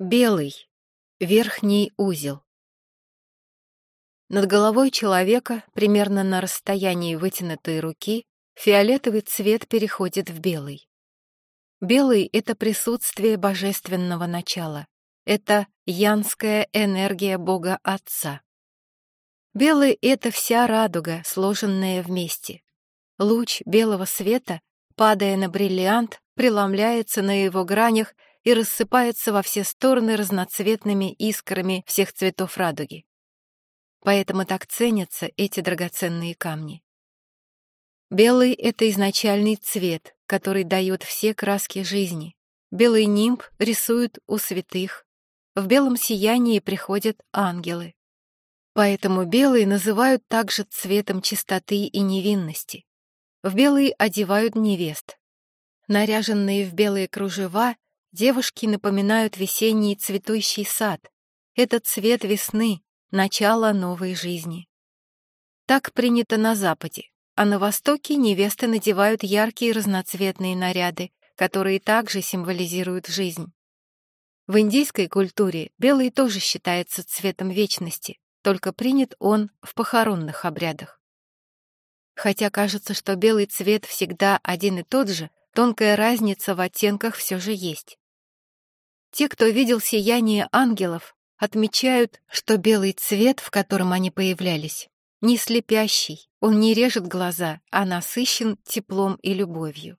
Белый. Верхний узел. Над головой человека, примерно на расстоянии вытянутой руки, фиолетовый цвет переходит в белый. Белый — это присутствие божественного начала. Это янская энергия Бога Отца. Белый — это вся радуга, сложенная вместе. Луч белого света, падая на бриллиант, преломляется на его гранях и рассыпается во все стороны разноцветными искрами всех цветов радуги. Поэтому так ценятся эти драгоценные камни. Белый — это изначальный цвет, который дает все краски жизни. Белый нимб рисуют у святых. В белом сиянии приходят ангелы. Поэтому белый называют также цветом чистоты и невинности. В белый одевают невест. Наряженные в белые кружева, Девушки напоминают весенний цветущий сад. Это цвет весны, начало новой жизни. Так принято на Западе, а на Востоке невесты надевают яркие разноцветные наряды, которые также символизируют жизнь. В индийской культуре белый тоже считается цветом вечности, только принят он в похоронных обрядах. Хотя кажется, что белый цвет всегда один и тот же, тонкая разница в оттенках все же есть. Те, кто видел сияние ангелов, отмечают, что белый цвет, в котором они появлялись, не слепящий, он не режет глаза, а насыщен теплом и любовью.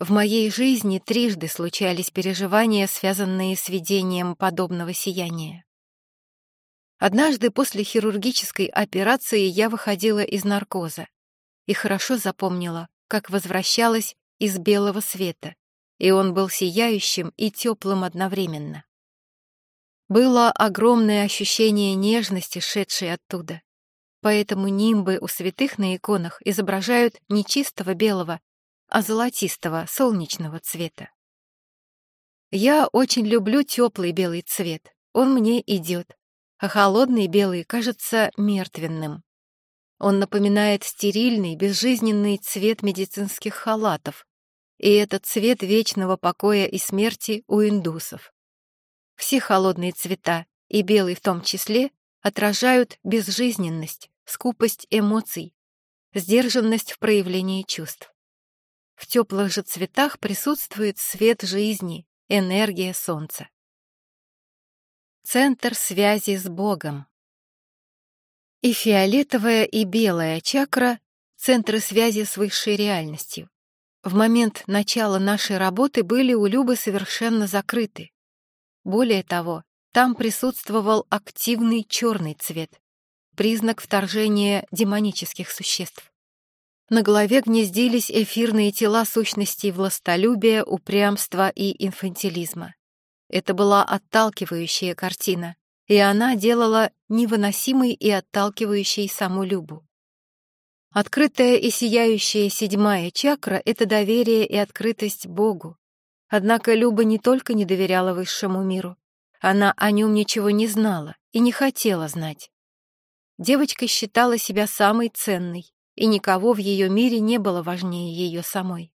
В моей жизни трижды случались переживания, связанные с видением подобного сияния. Однажды после хирургической операции я выходила из наркоза и хорошо запомнила, как возвращалась из белого света, и он был сияющим и теплым одновременно. Было огромное ощущение нежности, шедшей оттуда. Поэтому нимбы у святых на иконах изображают не чистого белого, а золотистого, солнечного цвета. Я очень люблю теплый белый цвет, он мне идет, а холодный белый кажется мертвенным. Он напоминает стерильный, безжизненный цвет медицинских халатов, и это цвет вечного покоя и смерти у индусов. Все холодные цвета, и белый в том числе, отражают безжизненность, скупость эмоций, сдержанность в проявлении чувств. В теплых же цветах присутствует свет жизни, энергия солнца. Центр связи с Богом. И фиолетовая, и белая чакра — центры связи с высшей реальностью в момент начала нашей работы были у Любы совершенно закрыты. Более того, там присутствовал активный черный цвет, признак вторжения демонических существ. На голове гнездились эфирные тела сущностей властолюбия, упрямства и инфантилизма. Это была отталкивающая картина, и она делала невыносимой и отталкивающей саму Любу. Открытая и сияющая седьмая чакра — это доверие и открытость Богу. Однако Люба не только не доверяла высшему миру, она о нем ничего не знала и не хотела знать. Девочка считала себя самой ценной, и никого в ее мире не было важнее ее самой.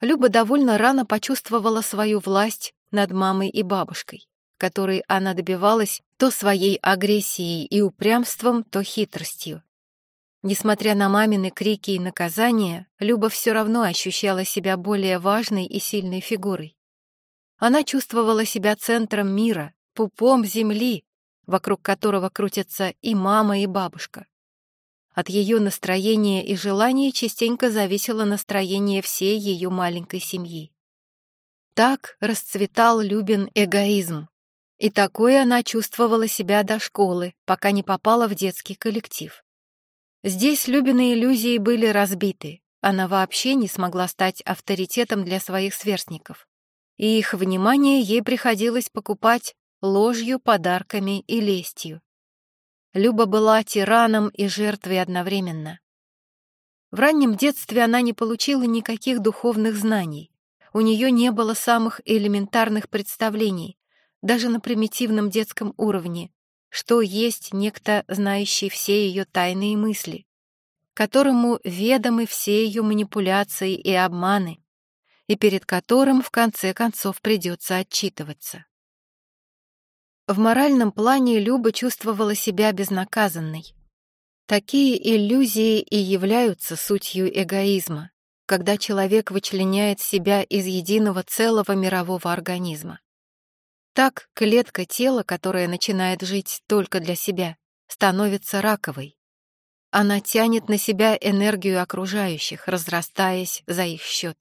Люба довольно рано почувствовала свою власть над мамой и бабушкой, которой она добивалась то своей агрессией и упрямством, то хитростью. Несмотря на мамины крики и наказания, Люба все равно ощущала себя более важной и сильной фигурой. Она чувствовала себя центром мира, пупом земли, вокруг которого крутятся и мама, и бабушка. От ее настроения и желаний частенько зависело настроение всей ее маленькой семьи. Так расцветал Любин эгоизм. И такое она чувствовала себя до школы, пока не попала в детский коллектив. Здесь Любины иллюзии были разбиты. Она вообще не смогла стать авторитетом для своих сверстников. И их внимание ей приходилось покупать ложью, подарками и лестью. Люба была тираном и жертвой одновременно. В раннем детстве она не получила никаких духовных знаний. У нее не было самых элементарных представлений, даже на примитивном детском уровне, что есть некто, знающий все ее тайные мысли, которому ведомы все ее манипуляции и обманы, и перед которым в конце концов придется отчитываться. В моральном плане Люба чувствовала себя безнаказанной. Такие иллюзии и являются сутью эгоизма, когда человек вычленяет себя из единого целого мирового организма. Так клетка тела, которая начинает жить только для себя, становится раковой. Она тянет на себя энергию окружающих, разрастаясь за их счет.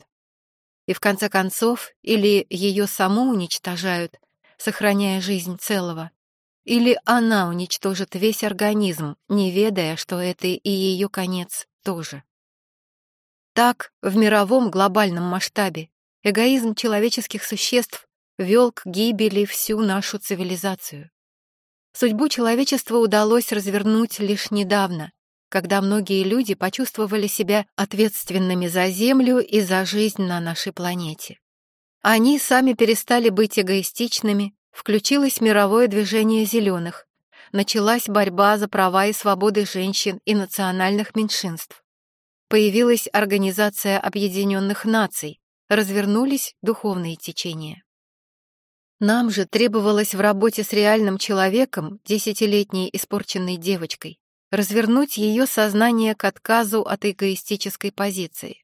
И в конце концов или ее саму уничтожают, сохраняя жизнь целого, или она уничтожит весь организм, не ведая, что это и ее конец тоже. Так, в мировом глобальном масштабе, эгоизм человеческих существ вел к гибели всю нашу цивилизацию. Судьбу человечества удалось развернуть лишь недавно, когда многие люди почувствовали себя ответственными за Землю и за жизнь на нашей планете. Они сами перестали быть эгоистичными, включилось мировое движение зеленых, началась борьба за права и свободы женщин и национальных меньшинств. Появилась Организация Объединенных Наций, развернулись духовные течения. Нам же требовалось в работе с реальным человеком, десятилетней испорченной девочкой, развернуть ее сознание к отказу от эгоистической позиции.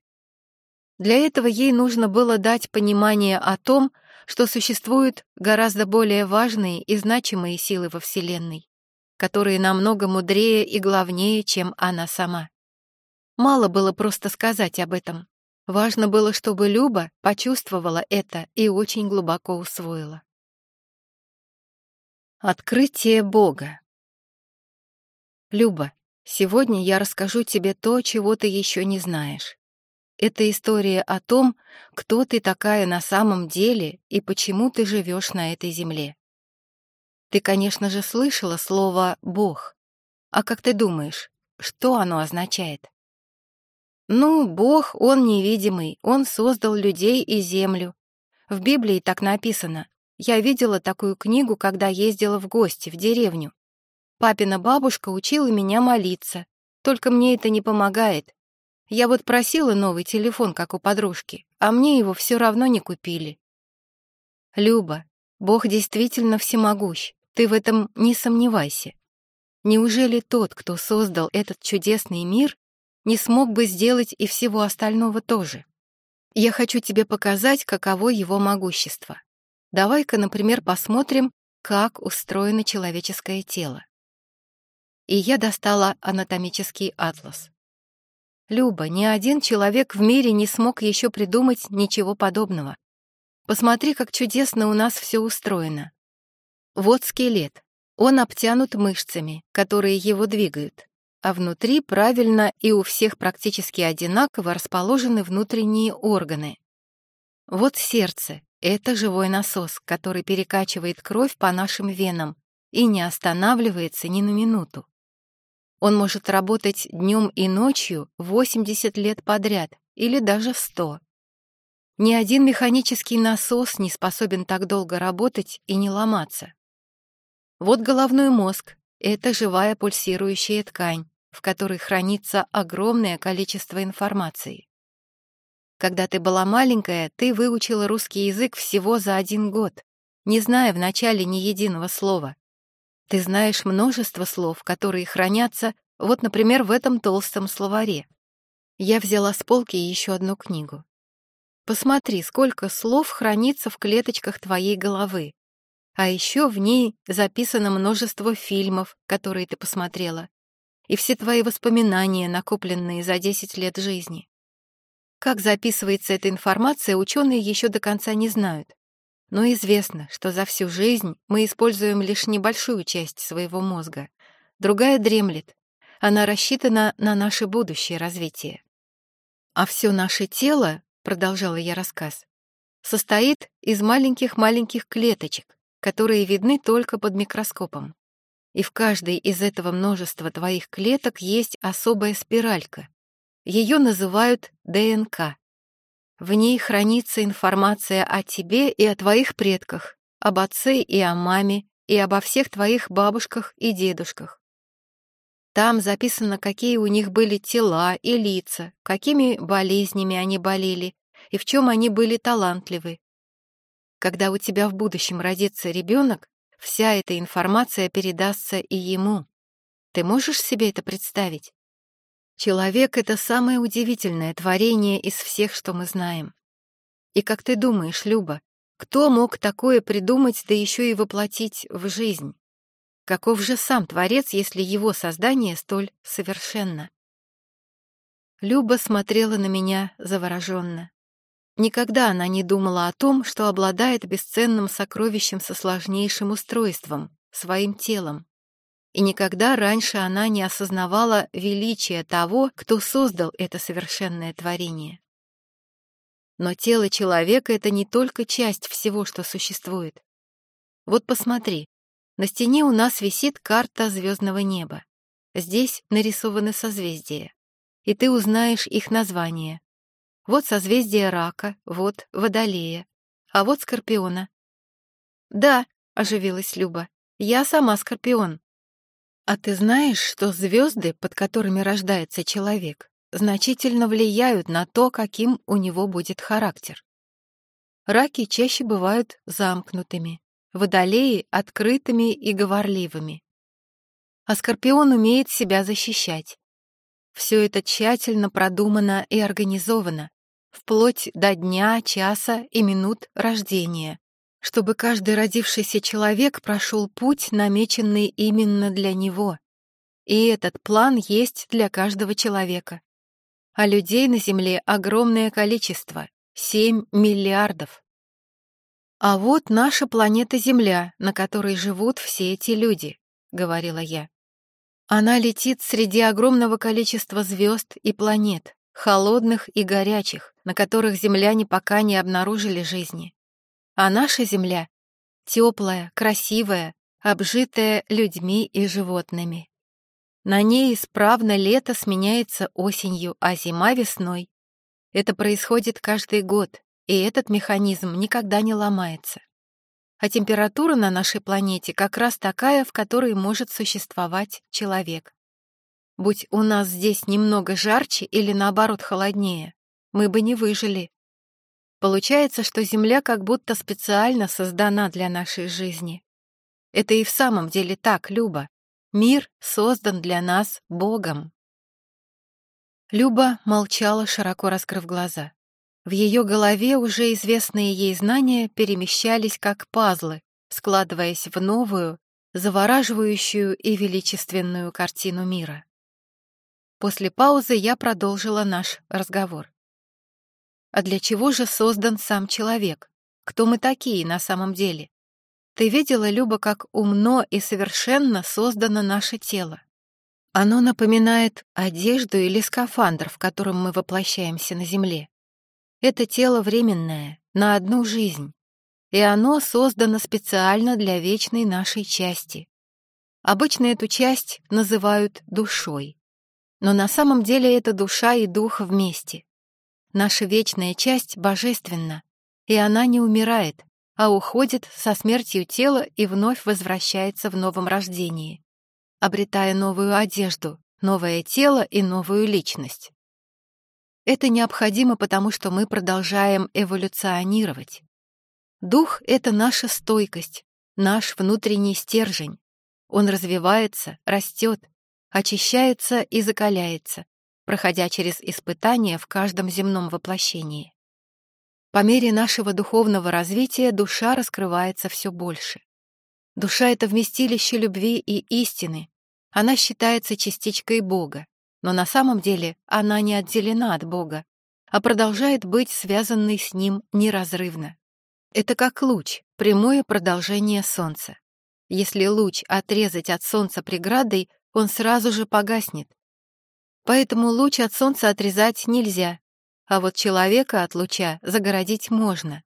Для этого ей нужно было дать понимание о том, что существуют гораздо более важные и значимые силы во Вселенной, которые намного мудрее и главнее, чем она сама. Мало было просто сказать об этом. Важно было, чтобы Люба почувствовала это и очень глубоко усвоила. Открытие Бога Люба, сегодня я расскажу тебе то, чего ты еще не знаешь. Это история о том, кто ты такая на самом деле и почему ты живешь на этой земле. Ты, конечно же, слышала слово «Бог». А как ты думаешь, что оно означает? Ну, Бог, Он невидимый, Он создал людей и землю. В Библии так написано. Я видела такую книгу, когда ездила в гости в деревню. Папина бабушка учила меня молиться, только мне это не помогает. Я вот просила новый телефон, как у подружки, а мне его все равно не купили. Люба, Бог действительно всемогущ, ты в этом не сомневайся. Неужели тот, кто создал этот чудесный мир, не смог бы сделать и всего остального тоже? Я хочу тебе показать, каково его могущество. Давай-ка, например, посмотрим, как устроено человеческое тело. И я достала анатомический атлас. Люба, ни один человек в мире не смог еще придумать ничего подобного. Посмотри, как чудесно у нас все устроено. Вот скелет. Он обтянут мышцами, которые его двигают, а внутри правильно и у всех практически одинаково расположены внутренние органы. Вот сердце — это живой насос, который перекачивает кровь по нашим венам и не останавливается ни на минуту. Он может работать днем и ночью 80 лет подряд или даже 100. Ни один механический насос не способен так долго работать и не ломаться. Вот головной мозг — это живая пульсирующая ткань, в которой хранится огромное количество информации. Когда ты была маленькая, ты выучила русский язык всего за один год, не зная вначале ни единого слова. Ты знаешь множество слов, которые хранятся, вот, например, в этом толстом словаре. Я взяла с полки еще одну книгу. Посмотри, сколько слов хранится в клеточках твоей головы. А еще в ней записано множество фильмов, которые ты посмотрела, и все твои воспоминания, накопленные за 10 лет жизни. Как записывается эта информация, ученые еще до конца не знают. Но известно, что за всю жизнь мы используем лишь небольшую часть своего мозга. Другая дремлет. Она рассчитана на наше будущее развитие. А все наше тело, продолжала я рассказ, состоит из маленьких-маленьких клеточек, которые видны только под микроскопом. И в каждой из этого множества твоих клеток есть особая спиралька. Ее называют ДНК. В ней хранится информация о тебе и о твоих предках, об отце и о маме, и обо всех твоих бабушках и дедушках. Там записано, какие у них были тела и лица, какими болезнями они болели и в чем они были талантливы. Когда у тебя в будущем родится ребенок, вся эта информация передастся и ему. Ты можешь себе это представить? Человек — это самое удивительное творение из всех, что мы знаем. И как ты думаешь, Люба, кто мог такое придумать, да еще и воплотить в жизнь? Каков же сам Творец, если его создание столь совершенно? Люба смотрела на меня завороженно. Никогда она не думала о том, что обладает бесценным сокровищем со сложнейшим устройством, своим телом. И никогда раньше она не осознавала величия того, кто создал это совершенное творение. Но тело человека — это не только часть всего, что существует. Вот посмотри, на стене у нас висит карта звездного неба. Здесь нарисованы созвездия, и ты узнаешь их название. Вот созвездие рака, вот водолея, а вот скорпиона. «Да», — оживилась Люба, — «я сама скорпион». «А ты знаешь, что звезды, под которыми рождается человек, значительно влияют на то, каким у него будет характер. Раки чаще бывают замкнутыми, водолеи — открытыми и говорливыми. А скорпион умеет себя защищать. Все это тщательно продумано и организовано, вплоть до дня, часа и минут рождения, чтобы каждый родившийся человек прошел путь, намеченный именно для него. И этот план есть для каждого человека а людей на Земле огромное количество — 7 миллиардов. «А вот наша планета Земля, на которой живут все эти люди», — говорила я. Она летит среди огромного количества звезд и планет, холодных и горячих, на которых земляне пока не обнаружили жизни. А наша Земля — теплая, красивая, обжитая людьми и животными. На ней исправно лето сменяется осенью, а зима — весной. Это происходит каждый год, и этот механизм никогда не ломается. А температура на нашей планете как раз такая, в которой может существовать человек. Будь у нас здесь немного жарче или наоборот холоднее, мы бы не выжили. Получается, что Земля как будто специально создана для нашей жизни. Это и в самом деле так, Люба. Мир создан для нас Богом. Люба молчала, широко раскрыв глаза. В ее голове уже известные ей знания перемещались как пазлы, складываясь в новую, завораживающую и величественную картину мира. После паузы я продолжила наш разговор. А для чего же создан сам человек? Кто мы такие на самом деле? Ты видела, Люба, как умно и совершенно создано наше тело. Оно напоминает одежду или скафандр, в котором мы воплощаемся на Земле. Это тело временное, на одну жизнь, и оно создано специально для вечной нашей части. Обычно эту часть называют душой. Но на самом деле это душа и дух вместе. Наша вечная часть божественна, и она не умирает, а уходит со смертью тела и вновь возвращается в новом рождении, обретая новую одежду, новое тело и новую личность. Это необходимо, потому что мы продолжаем эволюционировать. Дух — это наша стойкость, наш внутренний стержень. Он развивается, растет, очищается и закаляется, проходя через испытания в каждом земном воплощении. По мере нашего духовного развития душа раскрывается все больше. Душа — это вместилище любви и истины. Она считается частичкой Бога, но на самом деле она не отделена от Бога, а продолжает быть связанной с Ним неразрывно. Это как луч, прямое продолжение Солнца. Если луч отрезать от Солнца преградой, он сразу же погаснет. Поэтому луч от Солнца отрезать нельзя, а вот человека от луча загородить можно.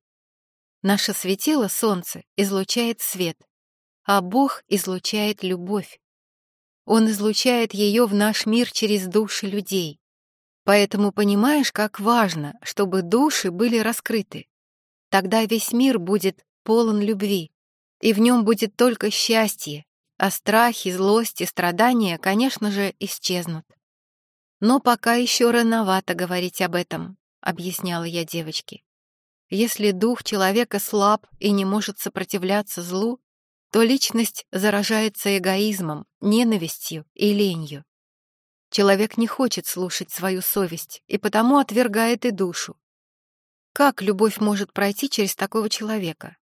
Наше светило, солнце, излучает свет, а Бог излучает любовь. Он излучает ее в наш мир через души людей. Поэтому понимаешь, как важно, чтобы души были раскрыты. Тогда весь мир будет полон любви, и в нем будет только счастье, а страхи, злость и страдания, конечно же, исчезнут. Но пока еще рановато говорить об этом, объясняла я девочке. Если дух человека слаб и не может сопротивляться злу, то личность заражается эгоизмом, ненавистью и ленью. Человек не хочет слушать свою совесть и потому отвергает и душу. Как любовь может пройти через такого человека?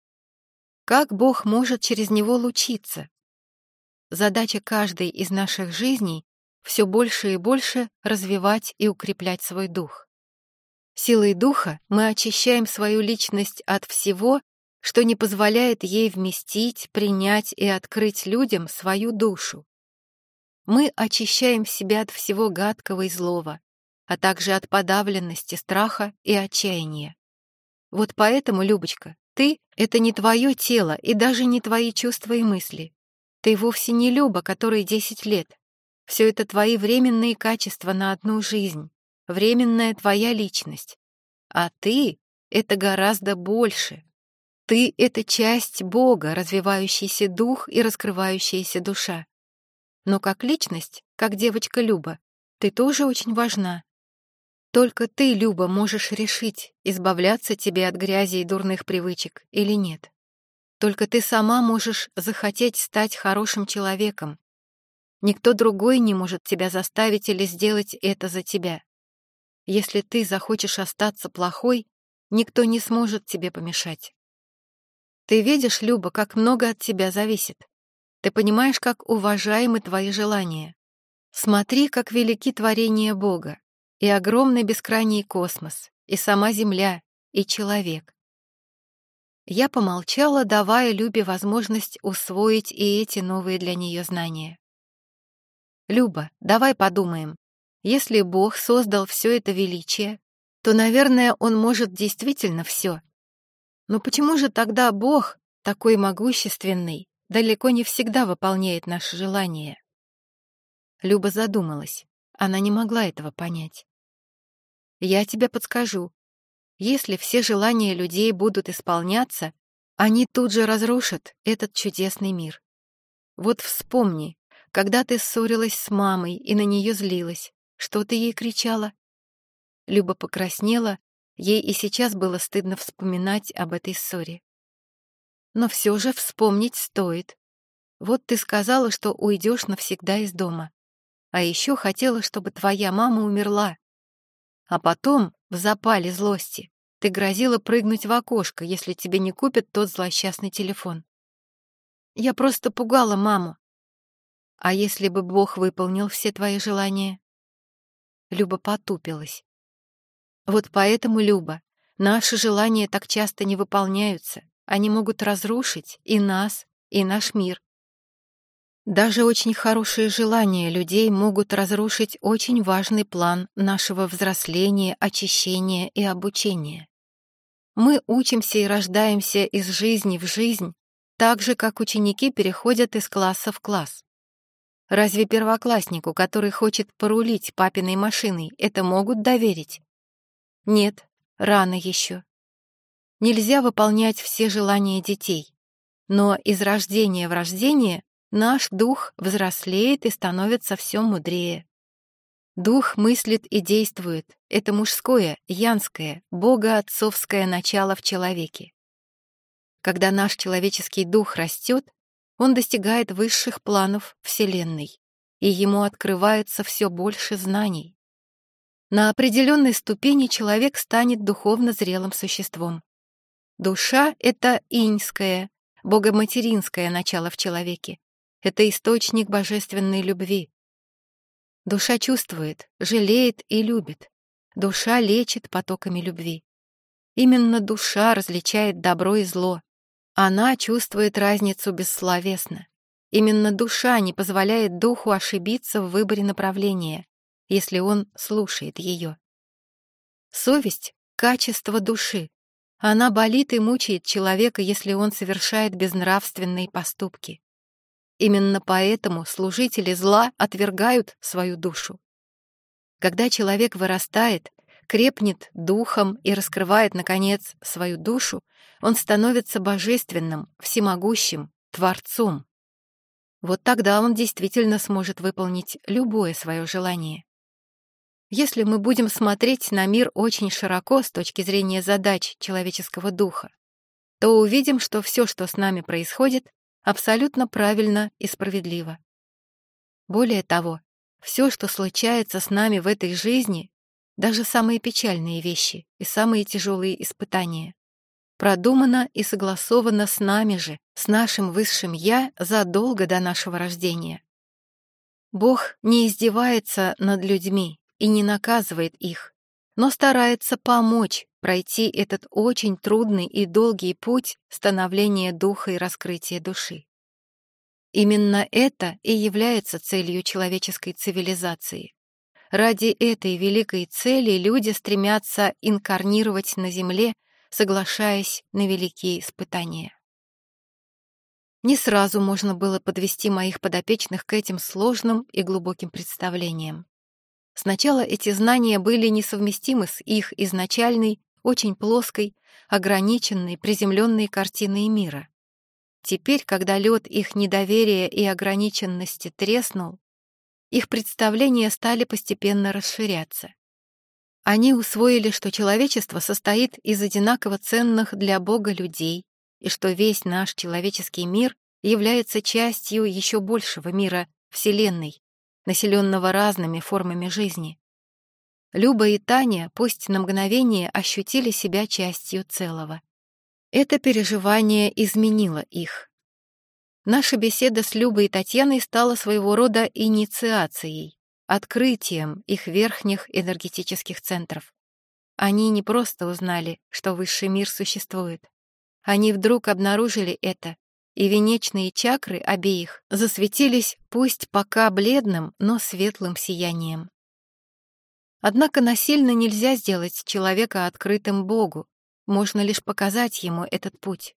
Как Бог может через него лучиться? Задача каждой из наших жизней все больше и больше развивать и укреплять свой дух. Силой духа мы очищаем свою личность от всего, что не позволяет ей вместить, принять и открыть людям свою душу. Мы очищаем себя от всего гадкого и злого, а также от подавленности, страха и отчаяния. Вот поэтому, Любочка, ты — это не твое тело и даже не твои чувства и мысли. Ты вовсе не Люба, которой 10 лет. Все это твои временные качества на одну жизнь, временная твоя личность. А ты — это гораздо больше. Ты — это часть Бога, развивающийся дух и раскрывающаяся душа. Но как личность, как девочка Люба, ты тоже очень важна. Только ты, Люба, можешь решить, избавляться тебе от грязи и дурных привычек или нет. Только ты сама можешь захотеть стать хорошим человеком. Никто другой не может тебя заставить или сделать это за тебя. Если ты захочешь остаться плохой, никто не сможет тебе помешать. Ты видишь, Люба, как много от тебя зависит. Ты понимаешь, как уважаемы твои желания. Смотри, как велики творения Бога, и огромный бескрайний космос, и сама Земля, и человек. Я помолчала, давая Любе возможность усвоить и эти новые для нее знания. «Люба, давай подумаем. Если Бог создал все это величие, то, наверное, Он может действительно все, но почему же тогда Бог, такой могущественный, далеко не всегда выполняет наши желания? Люба задумалась. Она не могла этого понять. Я тебе подскажу. Если все желания людей будут исполняться, они тут же разрушат этот чудесный мир. Вот вспомни, когда ты ссорилась с мамой и на нее злилась, что ты ей кричала? Люба покраснела Ей и сейчас было стыдно вспоминать об этой ссоре. Но все же вспомнить стоит. Вот ты сказала, что уйдешь навсегда из дома. А еще хотела, чтобы твоя мама умерла. А потом, в запале злости, ты грозила прыгнуть в окошко, если тебе не купят тот злосчастный телефон. Я просто пугала маму. А если бы Бог выполнил все твои желания? Люба потупилась. Вот поэтому, Люба, наши желания так часто не выполняются. Они могут разрушить и нас, и наш мир. Даже очень хорошие желания людей могут разрушить очень важный план нашего взросления, очищения и обучения. Мы учимся и рождаемся из жизни в жизнь, так же, как ученики переходят из класса в класс. Разве первокласснику, который хочет порулить папиной машиной, это могут доверить? Нет, рано еще. Нельзя выполнять все желания детей. Но из рождения в рождение наш дух взрослеет и становится все мудрее. Дух мыслит и действует. Это мужское, янское, богоотцовское начало в человеке. Когда наш человеческий дух растет, он достигает высших планов Вселенной, и ему открывается все больше знаний. На определенной ступени человек станет духовно зрелым существом. Душа — это иньское, богоматеринское начало в человеке. Это источник божественной любви. Душа чувствует, жалеет и любит. Душа лечит потоками любви. Именно душа различает добро и зло. Она чувствует разницу бессловесно. Именно душа не позволяет духу ошибиться в выборе направления, если он слушает ее. Совесть — качество души. Она болит и мучает человека, если он совершает безнравственные поступки. Именно поэтому служители зла отвергают свою душу. Когда человек вырастает, крепнет духом и раскрывает, наконец, свою душу, он становится божественным, всемогущим, творцом. Вот тогда он действительно сможет выполнить любое свое желание. Если мы будем смотреть на мир очень широко с точки зрения задач человеческого духа, то увидим, что все, что с нами происходит, абсолютно правильно и справедливо. Более того, все, что случается с нами в этой жизни, даже самые печальные вещи и самые тяжелые испытания, продумано и согласовано с нами же, с нашим высшим «Я» задолго до нашего рождения. Бог не издевается над людьми и не наказывает их, но старается помочь пройти этот очень трудный и долгий путь становления духа и раскрытия души. Именно это и является целью человеческой цивилизации. Ради этой великой цели люди стремятся инкарнировать на Земле соглашаясь на великие испытания. Не сразу можно было подвести моих подопечных к этим сложным и глубоким представлениям. Сначала эти знания были несовместимы с их изначальной, очень плоской, ограниченной, приземленной картиной мира. Теперь, когда лед их недоверия и ограниченности треснул, их представления стали постепенно расширяться. Они усвоили, что человечество состоит из одинаково ценных для Бога людей, и что весь наш человеческий мир является частью еще большего мира Вселенной, населенного разными формами жизни. Люба и Таня пусть на мгновение ощутили себя частью целого. Это переживание изменило их. Наша беседа с Любой и Татьяной стала своего рода инициацией открытием их верхних энергетических центров. Они не просто узнали, что высший мир существует. Они вдруг обнаружили это, и венечные чакры обеих засветились пусть пока бледным, но светлым сиянием. Однако насильно нельзя сделать человека открытым Богу, можно лишь показать ему этот путь.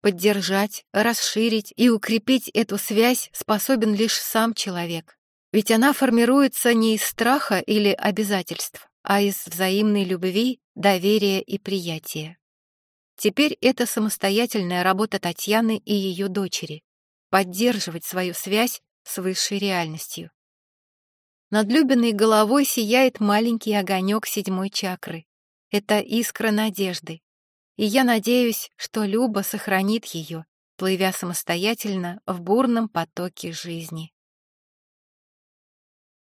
Поддержать, расширить и укрепить эту связь способен лишь сам человек. Ведь она формируется не из страха или обязательств, а из взаимной любви, доверия и приятия. Теперь это самостоятельная работа Татьяны и ее дочери — поддерживать свою связь с высшей реальностью. Над Любиной головой сияет маленький огонек седьмой чакры. Это искра надежды. И я надеюсь, что Люба сохранит ее, плывя самостоятельно в бурном потоке жизни.